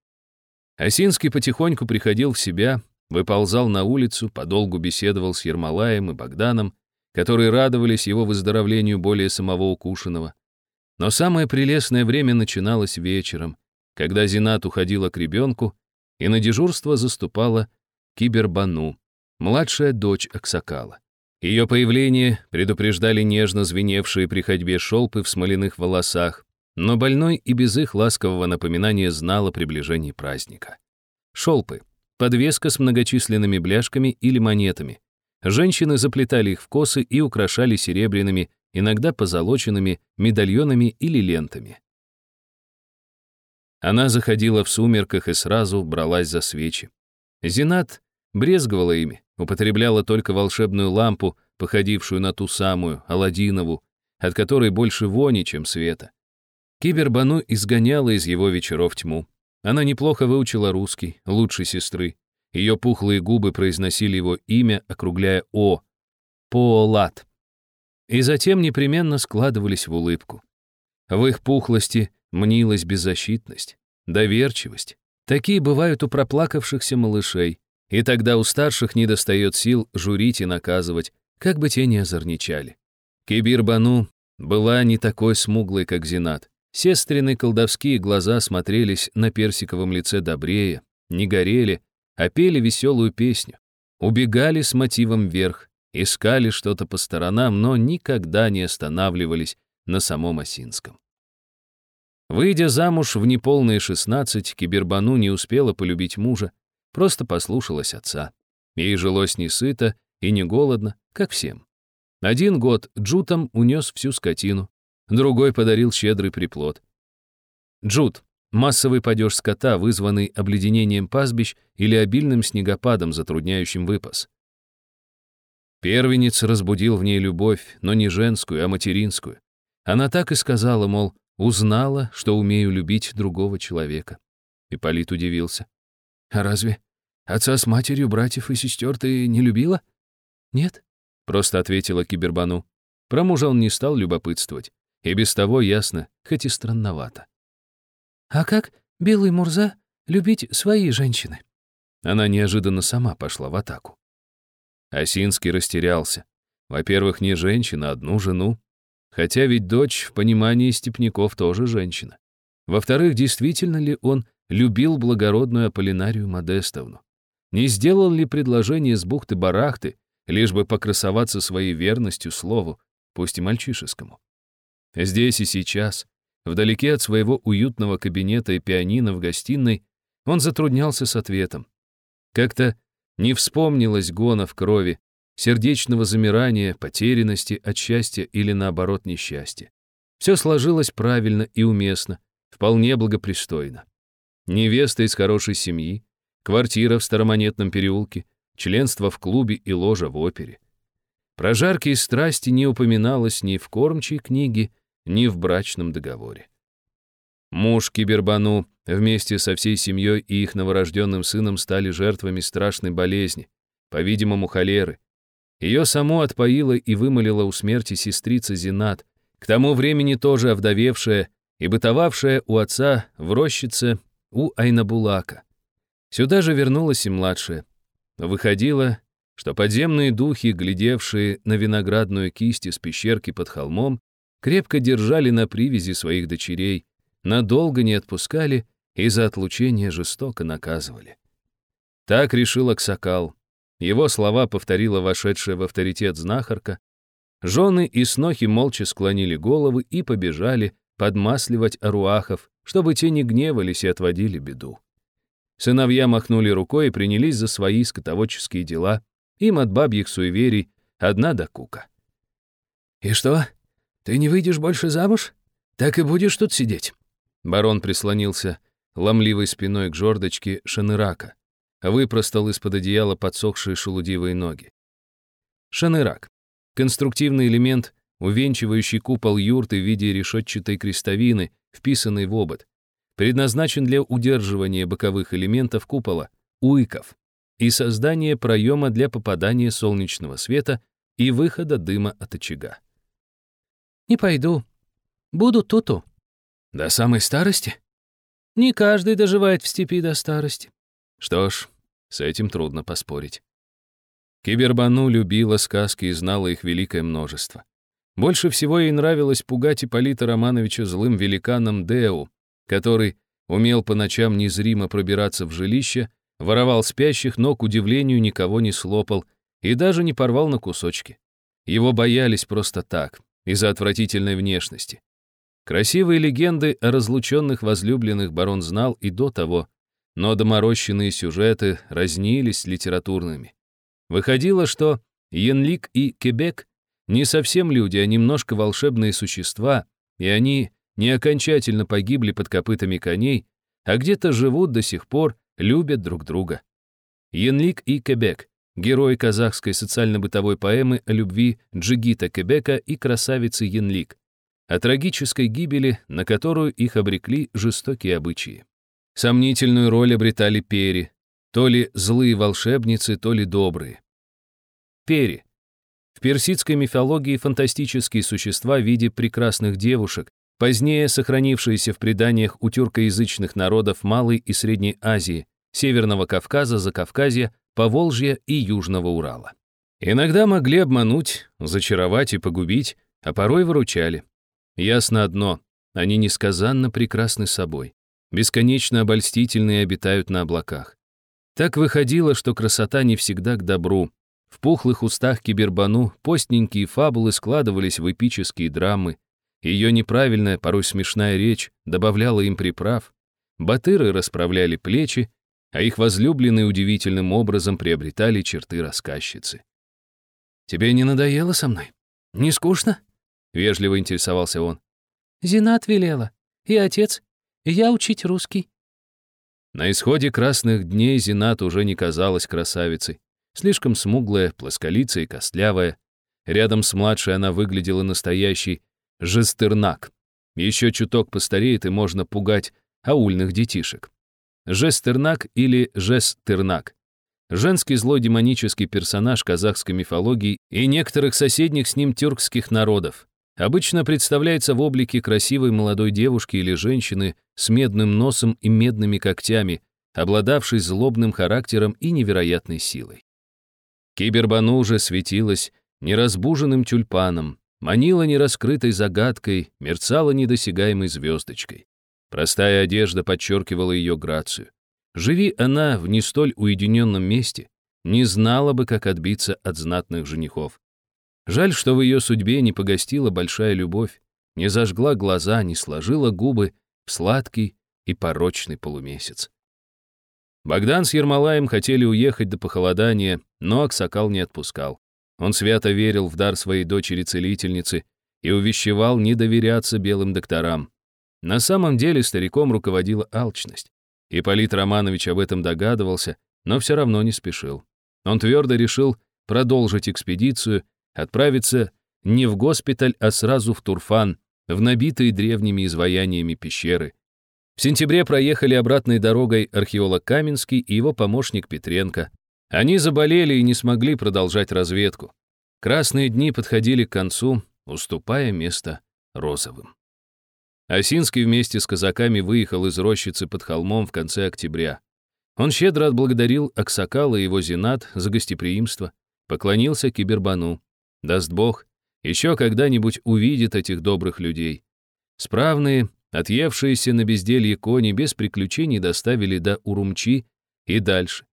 Осинский потихоньку приходил в себя, выползал на улицу, подолгу беседовал с Ермолаем и Богданом, которые радовались его выздоровлению более самого укушенного. Но самое прелестное время начиналось вечером, когда Зинат уходила к ребенку, и на дежурство заступала Кибербану, младшая дочь Аксакала. Ее появление предупреждали нежно звеневшие при ходьбе шелпы в смоляных волосах, но больной и без их ласкового напоминания знал о приближении праздника. Шелпы — подвеска с многочисленными бляшками или монетами. Женщины заплетали их в косы и украшали серебряными, иногда позолоченными медальонами или лентами. Она заходила в сумерках и сразу бралась за свечи. Зинат брезговала ими, употребляла только волшебную лампу, походившую на ту самую, Аладдинову, от которой больше вони, чем света. Кибербану изгоняла из его вечеров тьму. Она неплохо выучила русский, лучше сестры. Ее пухлые губы произносили его имя, округляя «о» — «поолат». И затем непременно складывались в улыбку. В их пухлости мнилась беззащитность, доверчивость. Такие бывают у проплакавшихся малышей, и тогда у старших недостает сил журить и наказывать, как бы те ни озорничали. Кибир-Бану была не такой смуглой, как Зинат. Сестрины колдовские глаза смотрелись на персиковом лице добрее, не горели, а пели веселую песню. Убегали с мотивом вверх, искали что-то по сторонам, но никогда не останавливались на самом Осинском. Выйдя замуж в неполные 16, Кибербану не успела полюбить мужа, просто послушалась отца. Ей жилось не сыто и не голодно, как всем. Один год Джутам унес всю скотину, другой подарил щедрый приплод. Джут — массовый падеж скота, вызванный обледенением пастбищ или обильным снегопадом, затрудняющим выпас. Первенец разбудил в ней любовь, но не женскую, а материнскую. Она так и сказала, мол, Узнала, что умею любить другого человека. Ипполит удивился. «А разве отца с матерью, братьев и сестер ты не любила?» «Нет», — просто ответила Кибербану. Про мужа он не стал любопытствовать. И без того ясно, хоть и странновато. «А как, белый Мурза, любить свои женщины?» Она неожиданно сама пошла в атаку. Осинский растерялся. Во-первых, не женщина, а одну жену. Хотя ведь дочь в понимании степняков тоже женщина. Во-вторых, действительно ли он любил благородную Аполлинарию Модестовну? Не сделал ли предложение с бухты-барахты, лишь бы покрасоваться своей верностью слову, пусть и мальчишескому? Здесь и сейчас, вдалеке от своего уютного кабинета и пианино в гостиной, он затруднялся с ответом. Как-то не вспомнилось гона в крови, сердечного замирания, потерянности от счастья или, наоборот, несчастья. Все сложилось правильно и уместно, вполне благопристойно. Невеста из хорошей семьи, квартира в Старомонетном переулке, членство в клубе и ложа в опере. Про жаркие страсти не упоминалось ни в кормчей книге, ни в брачном договоре. Муж Кибербану вместе со всей семьей и их новорожденным сыном стали жертвами страшной болезни, по-видимому, холеры, ее саму отпоила и вымолила у смерти сестрица Зинат, к тому времени тоже овдовевшая и бытовавшая у отца в рощице у Айнабулака. Сюда же вернулась и младшая. Выходило, что подземные духи, глядевшие на виноградную кисть из пещерки под холмом, крепко держали на привязи своих дочерей, надолго не отпускали и за отлучение жестоко наказывали. Так решил Аксакал, его слова повторила вошедшая в авторитет знахарка. Жены и снохи молча склонили головы и побежали подмасливать аруахов, чтобы те не гневались и отводили беду. Сыновья махнули рукой и принялись за свои скотоводческие дела. Им от бабьих суеверий одна докука. «И что, ты не выйдешь больше замуж? Так и будешь тут сидеть?» Барон прислонился ломливой спиной к жердочке Шанырака выпростал из-под одеяла подсохшие шелудивые ноги. Шанырак. Конструктивный элемент, увенчивающий купол юрты в виде решетчатой крестовины, вписанной в обод. Предназначен для удерживания боковых элементов купола, уиков, и создания проема для попадания солнечного света и выхода дыма от очага. «Не пойду. Буду туту». «До самой старости?» «Не каждый доживает в степи до старости. Что ж, с этим трудно поспорить. Кибербану любила сказки и знала их великое множество. Больше всего ей нравилось пугать Ипполита Романовича злым великаном Деу, который умел по ночам незримо пробираться в жилище, воровал спящих, но, к удивлению, никого не слопал и даже не порвал на кусочки. Его боялись просто так, из-за отвратительной внешности. Красивые легенды о разлученных возлюбленных барон знал и до того, но доморощенные сюжеты разнились литературными. Выходило, что Янлик и Кебек не совсем люди, а немножко волшебные существа, и они не окончательно погибли под копытами коней, а где-то живут до сих пор, любят друг друга. Янлик и Кебек — герой казахской социально-бытовой поэмы о любви Джигита Кебека и красавицы Янлик. о трагической гибели, на которую их обрекли жестокие обычаи. Сомнительную роль обретали пери, то ли злые волшебницы, то ли добрые. Пери. В персидской мифологии фантастические существа в виде прекрасных девушек, позднее сохранившиеся в преданиях у тюркоязычных народов Малой и Средней Азии, Северного Кавказа, Закавказья, Поволжья и Южного Урала. Иногда могли обмануть, зачаровать и погубить, а порой выручали. Ясно одно, они несказанно прекрасны собой, бесконечно обольстительны и обитают на облаках. Так выходило, что красота не всегда к добру. В пухлых устах Кибербану постненькие фабулы складывались в эпические драмы. Ее неправильная, порой смешная речь добавляла им приправ. Батыры расправляли плечи, а их возлюбленные удивительным образом приобретали черты рассказчицы. «Тебе не надоело со мной? Не скучно?» — вежливо интересовался он. «Зинат велела. И отец. Я учить русский». На исходе красных дней Зинат уже не казалась красавицей. Слишком смуглая, плосколицая и костлявая. Рядом с младшей она выглядела настоящий жестернак. Еще чуток постареет, и можно пугать аульных детишек. Жестернак или Жестернак. Женский злой демонический персонаж казахской мифологии и некоторых соседних с ним тюркских народов. Обычно представляется в облике красивой молодой девушки или женщины с медным носом и медными когтями, обладавшей злобным характером и невероятной силой. Кибербану уже светилась неразбуженным тюльпаном, манила нераскрытой загадкой, мерцала недосягаемой звездочкой. Простая одежда подчеркивала ее грацию. Живи она в не столь уединенном месте, не знала бы, как отбиться от знатных женихов. Жаль, что в ее судьбе не погостила большая любовь, не зажгла глаза, не сложила губы в сладкий и порочный полумесяц. Богдан с Ермолаем хотели уехать до похолодания, но Аксакал не отпускал. Он свято верил в дар своей дочери-целительницы и увещевал не доверяться белым докторам. На самом деле стариком руководила алчность. Ипполит Романович об этом догадывался, но все равно не спешил. Он твердо решил продолжить экспедицию, отправиться не в госпиталь, а сразу в Турфан, в набитые древними изваяниями пещеры. В сентябре проехали обратной дорогой археолог Каменский и его помощник Петренко. Они заболели и не смогли продолжать разведку. Красные дни подходили к концу, уступая место розовым. Осинский вместе с казаками выехал из рощицы под холмом в конце октября. Он щедро отблагодарил Аксакала и его зенат за гостеприимство, поклонился Кибербану. Даст Бог, еще когда-нибудь увидит этих добрых людей. Справные, отъевшиеся на безделье кони без приключений доставили до Урумчи и дальше.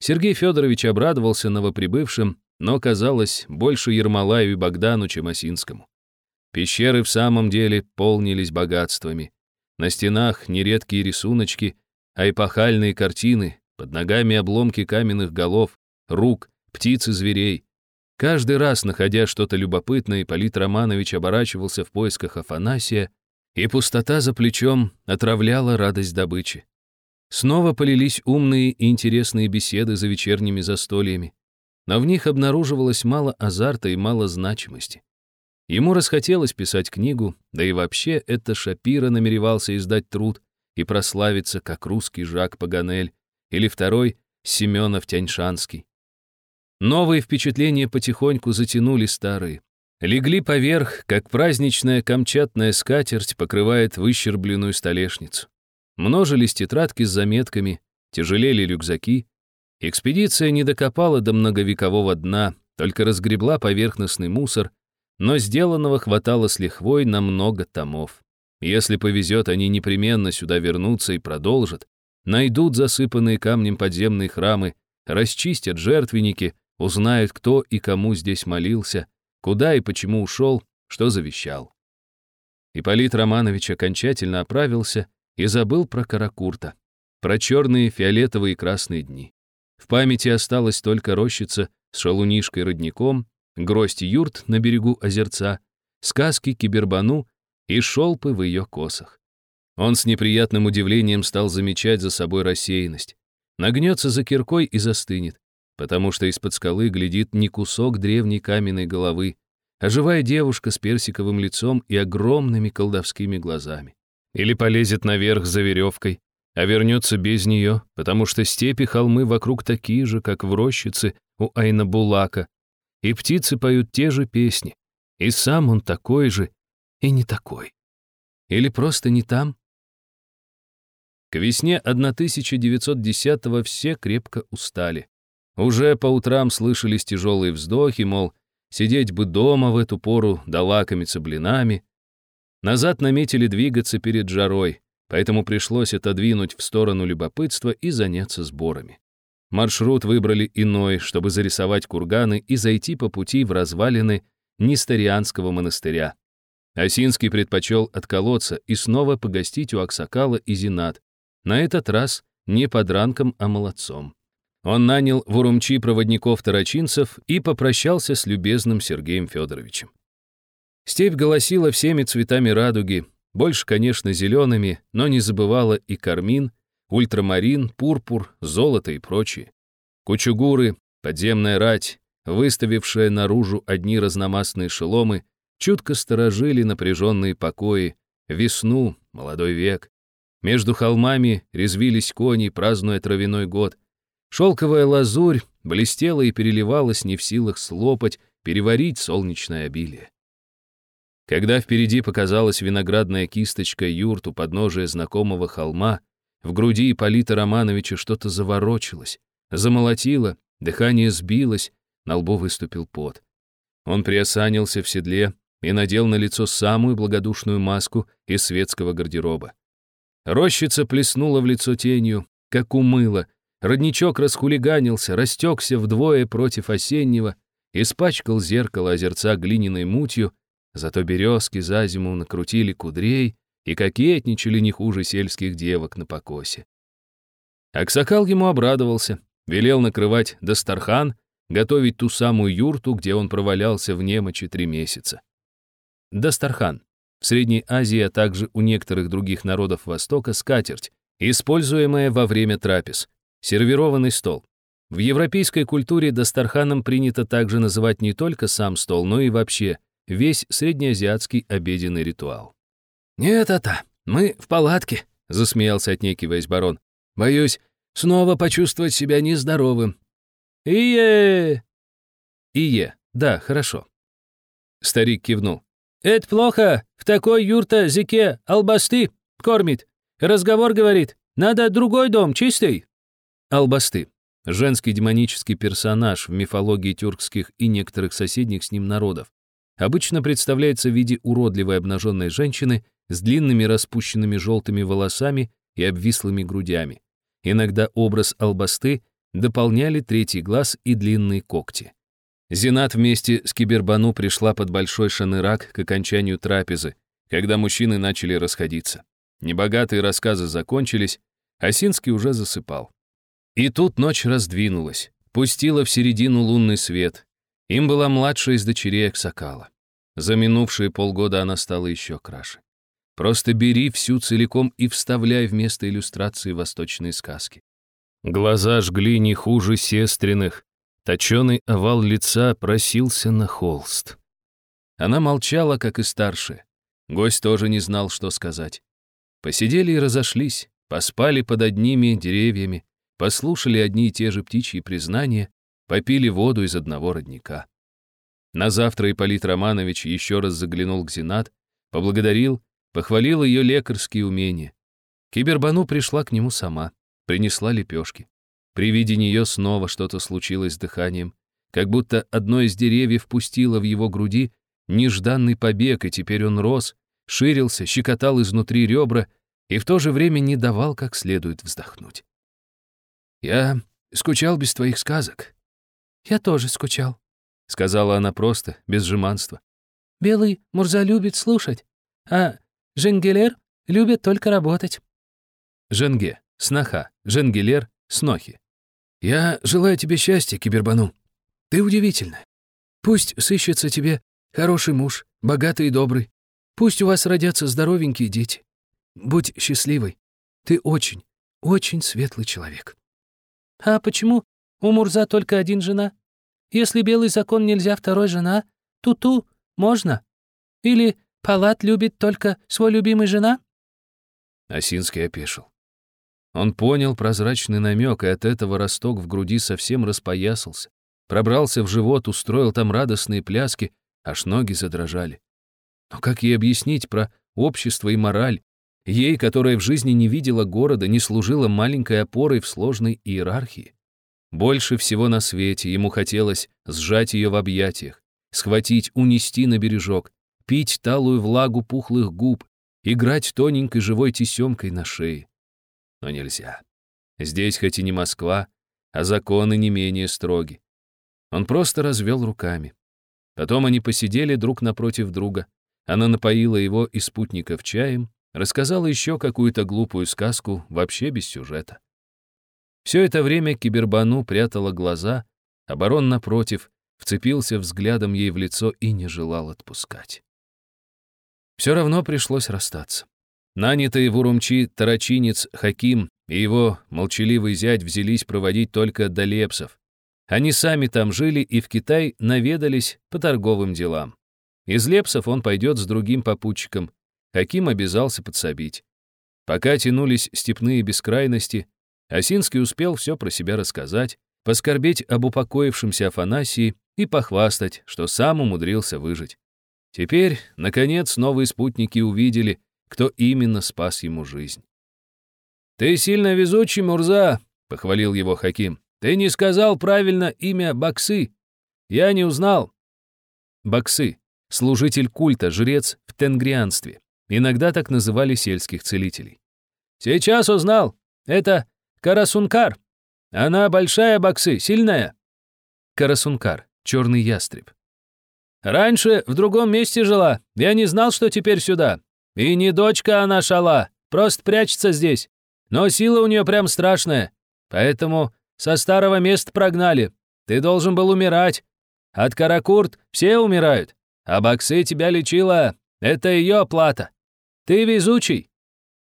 Сергей Федорович обрадовался новоприбывшим, но казалось больше Ермолаю и Богдану, чем Осинскому. Пещеры в самом деле полнились богатствами. На стенах нередкие рисуночки, а эпохальные картины, под ногами обломки каменных голов, рук, птиц и зверей. Каждый раз, находя что-то любопытное, Ипполит Романович оборачивался в поисках Афанасия, и пустота за плечом отравляла радость добычи. Снова полились умные и интересные беседы за вечерними застольями, но в них обнаруживалось мало азарта и мало значимости. Ему расхотелось писать книгу, да и вообще это Шапира намеревался издать труд и прославиться, как русский Жак Паганель или второй Семенов Тяньшанский. Новые впечатления потихоньку затянули старые. Легли поверх, как праздничная камчатная скатерть покрывает выщербленную столешницу. Множились тетрадки с заметками, тяжелели рюкзаки. Экспедиция не докопала до многовекового дна, только разгребла поверхностный мусор но сделанного хватало с лихвой на много томов. Если повезет, они непременно сюда вернутся и продолжат, найдут засыпанные камнем подземные храмы, расчистят жертвенники, узнают, кто и кому здесь молился, куда и почему ушел, что завещал. Ипполит Романович окончательно оправился и забыл про Каракурта, про черные, фиолетовые и красные дни. В памяти осталась только рощица с шалунишкой-родником гроздь юрт на берегу озерца, сказки кибербану и шелпы в ее косах. Он с неприятным удивлением стал замечать за собой рассеянность. Нагнется за киркой и застынет, потому что из-под скалы глядит не кусок древней каменной головы, а живая девушка с персиковым лицом и огромными колдовскими глазами. Или полезет наверх за веревкой, а вернется без нее, потому что степи холмы вокруг такие же, как в рощице у Айнабулака, и птицы поют те же песни, и сам он такой же и не такой. Или просто не там? К весне 1910-го все крепко устали. Уже по утрам слышались тяжелые вздохи, мол, сидеть бы дома в эту пору, да лакомиться блинами. Назад наметили двигаться перед жарой, поэтому пришлось отодвинуть в сторону любопытства и заняться сборами. Маршрут выбрали иной, чтобы зарисовать курганы и зайти по пути в развалины Нестарианского монастыря. Осинский предпочел отколоться и снова погостить у Аксакала и Зинат, на этот раз не подранком, а молодцом. Он нанял в Урумчи проводников-тарачинцев и попрощался с любезным Сергеем Федоровичем. Степь голосила всеми цветами радуги, больше, конечно, зелеными, но не забывала и кармин, ультрамарин, пурпур, золото и прочие. Кучугуры, подземная рать, выставившая наружу одни разномастные шеломы, чутко сторожили напряженные покои, весну, молодой век. Между холмами резвились кони, празднуя травяной год. Шелковая лазурь блестела и переливалась не в силах слопать, переварить солнечное обилие. Когда впереди показалась виноградная кисточка юрт у подножия знакомого холма, в груди Ипполита Романовича что-то заворочилось, замолотило, дыхание сбилось, на лбу выступил пот. Он приосанился в седле и надел на лицо самую благодушную маску из светского гардероба. Рощица плеснула в лицо тенью, как умыло, родничок расхулиганился, растекся вдвое против осеннего, испачкал зеркало озерца глиняной мутью, зато березки за зиму накрутили кудрей и кокетничали не хуже сельских девок на покосе. Аксакал ему обрадовался, велел накрывать Дастархан, готовить ту самую юрту, где он провалялся в немочи три месяца. Дастархан. В Средней Азии, а также у некоторых других народов Востока скатерть, используемая во время трапез, сервированный стол. В европейской культуре дастарханом принято также называть не только сам стол, но и вообще весь среднеазиатский обеденный ритуал. «Нет, это, мы в палатке», — засмеялся, отнекиваясь барон. «Боюсь, снова почувствовать себя нездоровым». «Ие!» «Ие, да, хорошо». Старик кивнул. «Это плохо. В такой юрта зике албасты кормит. Разговор говорит. Надо другой дом, чистый». Албасты. Женский демонический персонаж в мифологии тюркских и некоторых соседних с ним народов. Обычно представляется в виде уродливой обнаженной женщины с длинными распущенными желтыми волосами и обвислыми грудями. Иногда образ албасты дополняли третий глаз и длинные когти. Зинат вместе с Кибербану пришла под большой шанырак к окончанию трапезы, когда мужчины начали расходиться. Небогатые рассказы закончились, а Синский уже засыпал. И тут ночь раздвинулась, пустила в середину лунный свет. Им была младшая из дочерей Аксакала. За минувшие полгода она стала еще краше. Просто бери всю целиком и вставляй вместо иллюстрации восточные сказки. Глаза жгли не хуже сестренных, Точеный овал лица просился на холст. Она молчала, как и старшая. Гость тоже не знал, что сказать. Посидели и разошлись, поспали под одними деревьями, послушали одни и те же птичьи признания, попили воду из одного родника. На завтра Ипполит Романович еще раз заглянул к Зинат, поблагодарил, похвалил ее лекарские умения. Кибербану пришла к нему сама, принесла лепешки. При виде нее снова что-то случилось с дыханием, как будто одно из деревьев пустило в его груди нежданный побег, и теперь он рос, ширился, щекотал изнутри ребра и в то же время не давал как следует вздохнуть. «Я скучал без твоих сказок». «Я тоже скучал», — сказала она просто, без жеманства. «Белый Мурза любит слушать, а Женгелер любит только работать». Женге, сноха, Женгелер, снохи. Я желаю тебе счастья, Кибербану. Ты удивительна. Пусть сыщется тебе хороший муж, богатый и добрый. Пусть у вас родятся здоровенькие дети. Будь счастливой. Ты очень, очень светлый человек. А почему у Мурза только один жена? Если белый закон нельзя второй жена, ту-ту, можно? Или Палат любит только свой любимый жена?» Осинский опешил. Он понял прозрачный намек, и от этого росток в груди совсем распоясался. Пробрался в живот, устроил там радостные пляски, аж ноги задрожали. Но как ей объяснить про общество и мораль? Ей, которая в жизни не видела города, не служила маленькой опорой в сложной иерархии. Больше всего на свете ему хотелось сжать ее в объятиях, схватить, унести на бережок, пить талую влагу пухлых губ, играть тоненькой живой тесемкой на шее. Но нельзя. Здесь хоть и не Москва, а законы не менее строги. Он просто развел руками. Потом они посидели друг напротив друга. Она напоила его и спутников чаем, рассказала еще какую-то глупую сказку, вообще без сюжета. Все это время Кибербану прятала глаза, а барон, напротив, вцепился взглядом ей в лицо и не желал отпускать. Все равно пришлось расстаться. Нанятый в Урумчи тарачинец Хаким и его молчаливый зять взялись проводить только до Лепсов. Они сами там жили и в Китай наведались по торговым делам. Из Лепсов он пойдет с другим попутчиком. Хаким обязался подсобить. Пока тянулись степные бескрайности, Осинский успел все про себя рассказать, поскорбеть об упокоившемся Афанасии и похвастать, что сам умудрился выжить. Теперь, наконец, новые спутники увидели, кто именно спас ему жизнь. «Ты сильно везучий, Мурза», — похвалил его Хаким. «Ты не сказал правильно имя Баксы. Я не узнал». Баксы — служитель культа, жрец в тенгрианстве. Иногда так называли сельских целителей. «Сейчас узнал. Это Карасункар. Она большая Баксы, сильная». Карасункар, черный ястреб. Раньше в другом месте жила. Я не знал, что теперь сюда. И не дочка она шала, просто прячется здесь. Но сила у нее прям страшная. Поэтому со старого места прогнали. Ты должен был умирать. От каракурт все умирают. А Баксы тебя лечила. Это ее плата. Ты везучий».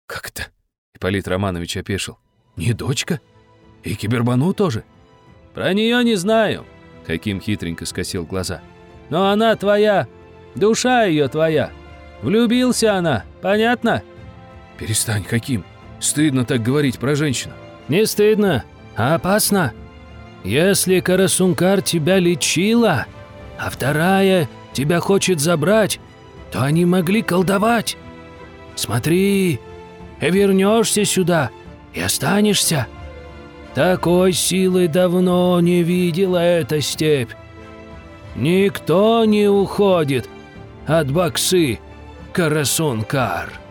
«Как это?» — Ипполит Романович опешил. «Не дочка? И Кибербану тоже?» «Про нее не знаю», — Каким хитренько скосил глаза. Но она твоя, душа ее твоя. Влюбился она, понятно?» «Перестань, каким? Стыдно так говорить про женщину». «Не стыдно, а опасно. Если Карасункар тебя лечила, а вторая тебя хочет забрать, то они могли колдовать. Смотри, вернешься сюда и останешься. Такой силы давно не видела эта степь. Никто не уходит от Баксы, Карасункар.